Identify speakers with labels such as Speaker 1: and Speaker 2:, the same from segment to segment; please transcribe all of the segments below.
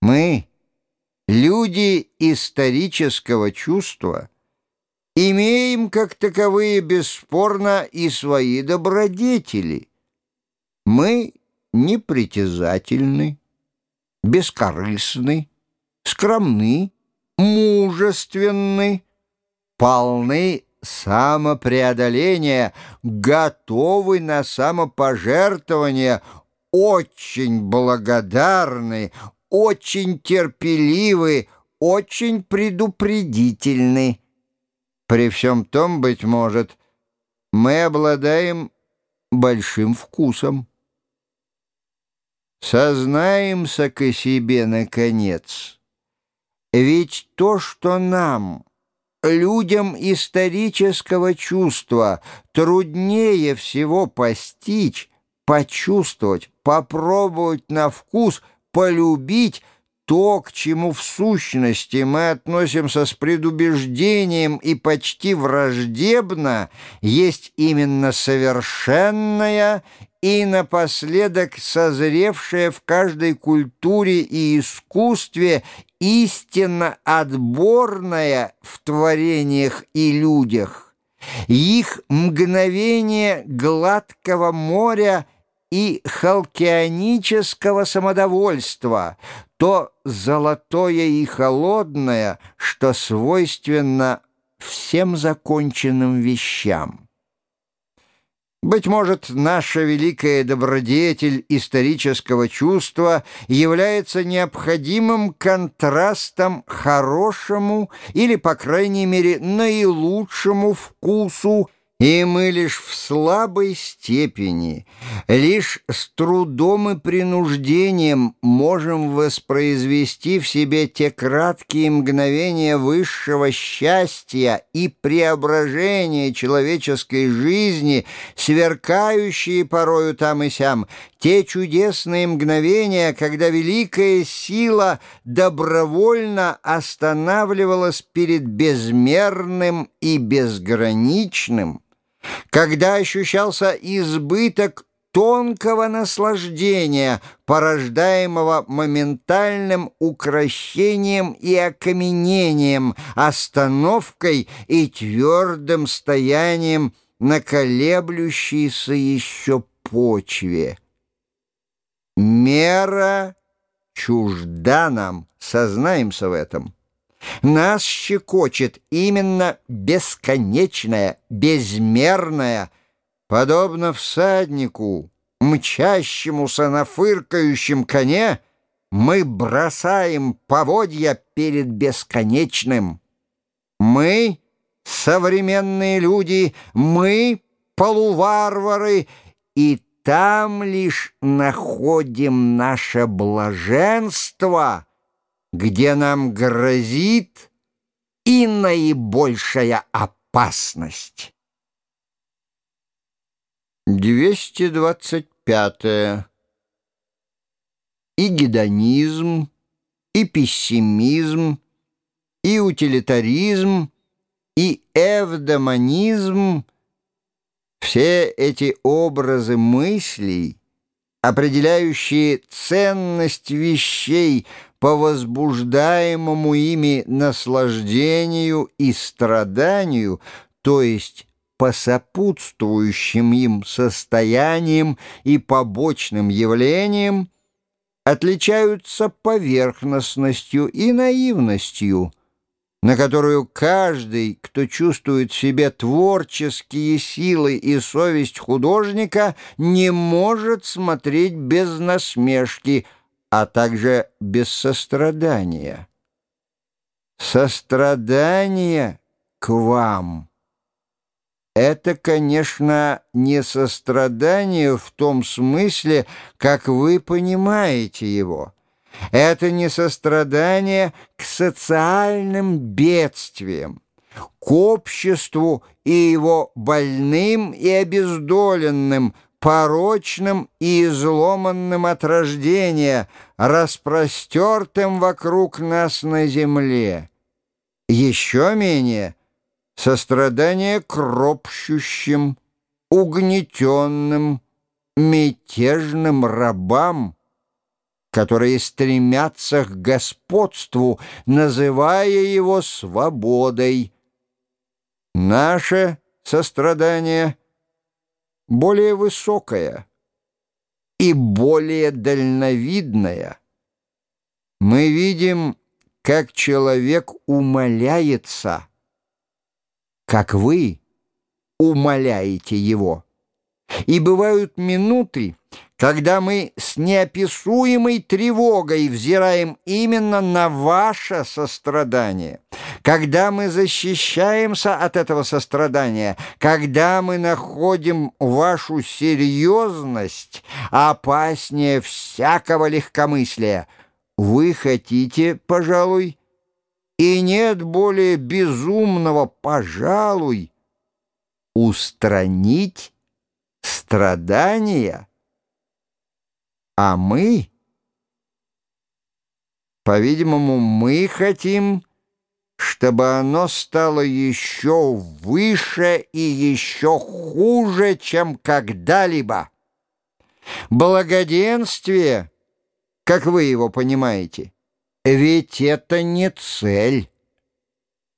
Speaker 1: Мы, люди исторического чувства, имеем как таковые бесспорно и свои добродетели. Мы непритязательны, бескорыстны, скромны, мужественны, полны самопреодоления, готовы на самопожертвование, очень благодарны, очень терпеливы, очень предупредительны. При всем том, быть может, мы обладаем большим вкусом. Сознаемся к себе, наконец. Ведь то, что нам, людям исторического чувства, труднее всего постичь, почувствовать, попробовать на вкус, полюбить то, к чему в сущности мы относимся с предубеждением и почти враждебно, есть именно совершенная и напоследок созревшая в каждой культуре и искусстве истинно отборная в творениях и людях. Их мгновение гладкого моря и халкионического самодовольства, то золотое и холодное, что свойственно всем законченным вещам. Быть может, наша великая добродетель исторического чувства является необходимым контрастом хорошему или, по крайней мере, наилучшему вкусу и мы лишь в слабой степени, лишь с трудом и принуждением можем воспроизвести в себе те краткие мгновения высшего счастья и преображения человеческой жизни, сверкающие порою там и сям, те чудесные мгновения, когда великая сила добровольно останавливалась перед безмерным и безграничным, когда ощущался избыток тонкого наслаждения, порождаемого моментальным укращением и окаменением, остановкой и твердым стоянием на колеблющейся еще почве. Мера чужда нам, сознаемся в этом. Нас щекочет именно бесконечное, безмерное, подобно всаднику, мчащемуся на фыркающем коне, мы бросаем поводья перед бесконечным. Мы, современные люди, мы, полуварвары, и там лишь находим наше блаженство — где нам грозит и наибольшая опасность. 225. -е. И гедонизм, и пессимизм, и утилитаризм, и эвдомонизм — все эти образы мыслей, определяющие ценность вещей — по возбуждаемому ими наслаждению и страданию, то есть по сопутствующим им состояниям и побочным явлениям, отличаются поверхностностью и наивностью, на которую каждый, кто чувствует в себе творческие силы и совесть художника, не может смотреть без насмешки – а также без сострадания. Сострадание к вам — это, конечно, не сострадание в том смысле, как вы понимаете его. Это не сострадание к социальным бедствиям, к обществу и его больным и обездоленным – порочным и изломанным от рождения, распростертым вокруг нас на земле. Еще менее сострадание к ропщущим, угнетенным, мятежным рабам — которые стремятся к господству, называя его свободой. Наше сострадание более высокое и более дальновидное. Мы видим, как человек умоляется, как вы умоляете его. И бывают минуты, когда мы с неописуемой тревогой взираем именно на ваше сострадание, когда мы защищаемся от этого сострадания, когда мы находим вашу серьезность опаснее всякого легкомыслия, вы хотите, пожалуй, и нет более безумного, пожалуй, устранить страдания, а мы, по-видимому, мы хотим, чтобы оно стало еще выше и еще хуже, чем когда-либо. Благоденствие, как вы его понимаете, ведь это не цель.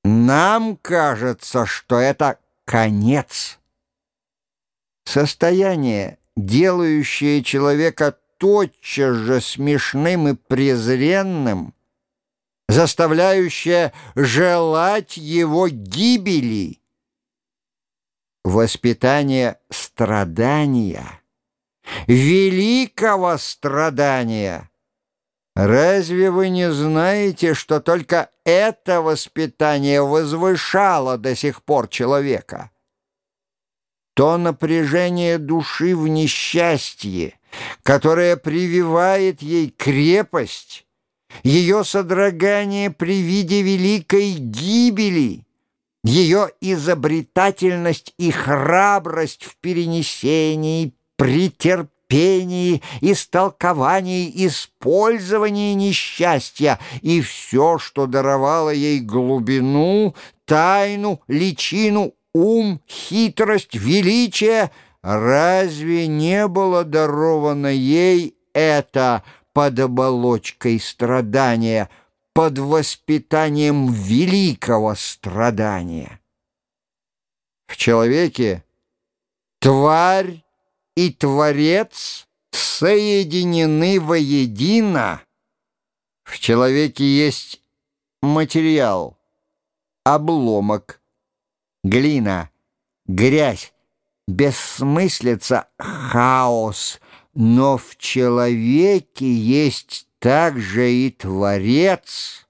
Speaker 1: Нам кажется, что это конец. Состояние, делающее человека тотчас же смешным и презренным, заставляющее желать его гибели. Воспитание страдания, великого страдания. Разве вы не знаете, что только это воспитание возвышало до сих пор человека? то напряжение души в несчастье, которое прививает ей крепость, ее содрогание при виде великой гибели, ее изобретательность и храбрость в перенесении, претерпении, истолковании, использовании несчастья и все, что даровало ей глубину, тайну, личину, ум, хитрость, величие, разве не было даровано ей это под оболочкой страдания, под воспитанием великого страдания? В человеке тварь и творец соединены воедино. В человеке есть материал, обломок, глина, грязь, бессмыслица, хаос, но в человеке есть также и Творец,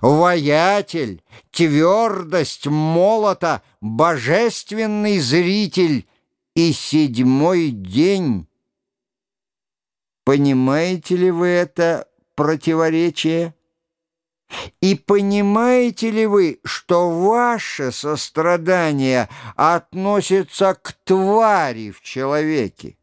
Speaker 1: воятель, твердость молота, божественный зритель и седьмой день. Понимаете ли вы это противоречие? И понимаете ли вы, что ваше сострадание относится к твари в человеке,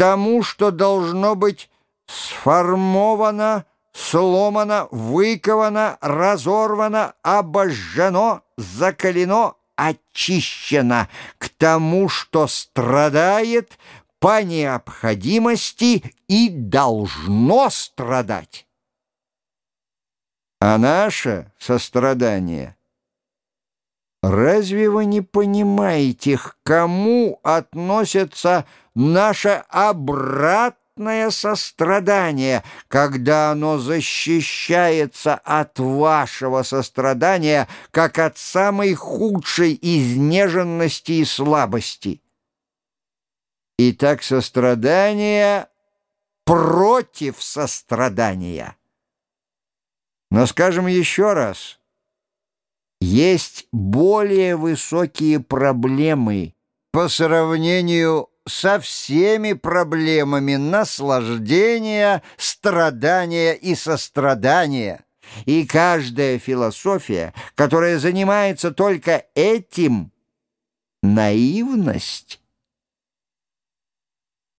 Speaker 1: тому, что должно быть сформовано, сломано, выковано, разорвано, обожжено, закалено, очищено, к тому, что страдает по необходимости и должно страдать? А наше сострадание Разве вы не понимаете, к кому относится наше обратное сострадание, когда оно защищается от вашего сострадания, как от самой худшей изнеженности и слабости? Итак, сострадание против сострадания. Но скажем еще раз, есть более высокие проблемы по сравнению со всеми проблемами наслаждения, страдания и сострадания. И каждая философия, которая занимается только этим, наивность.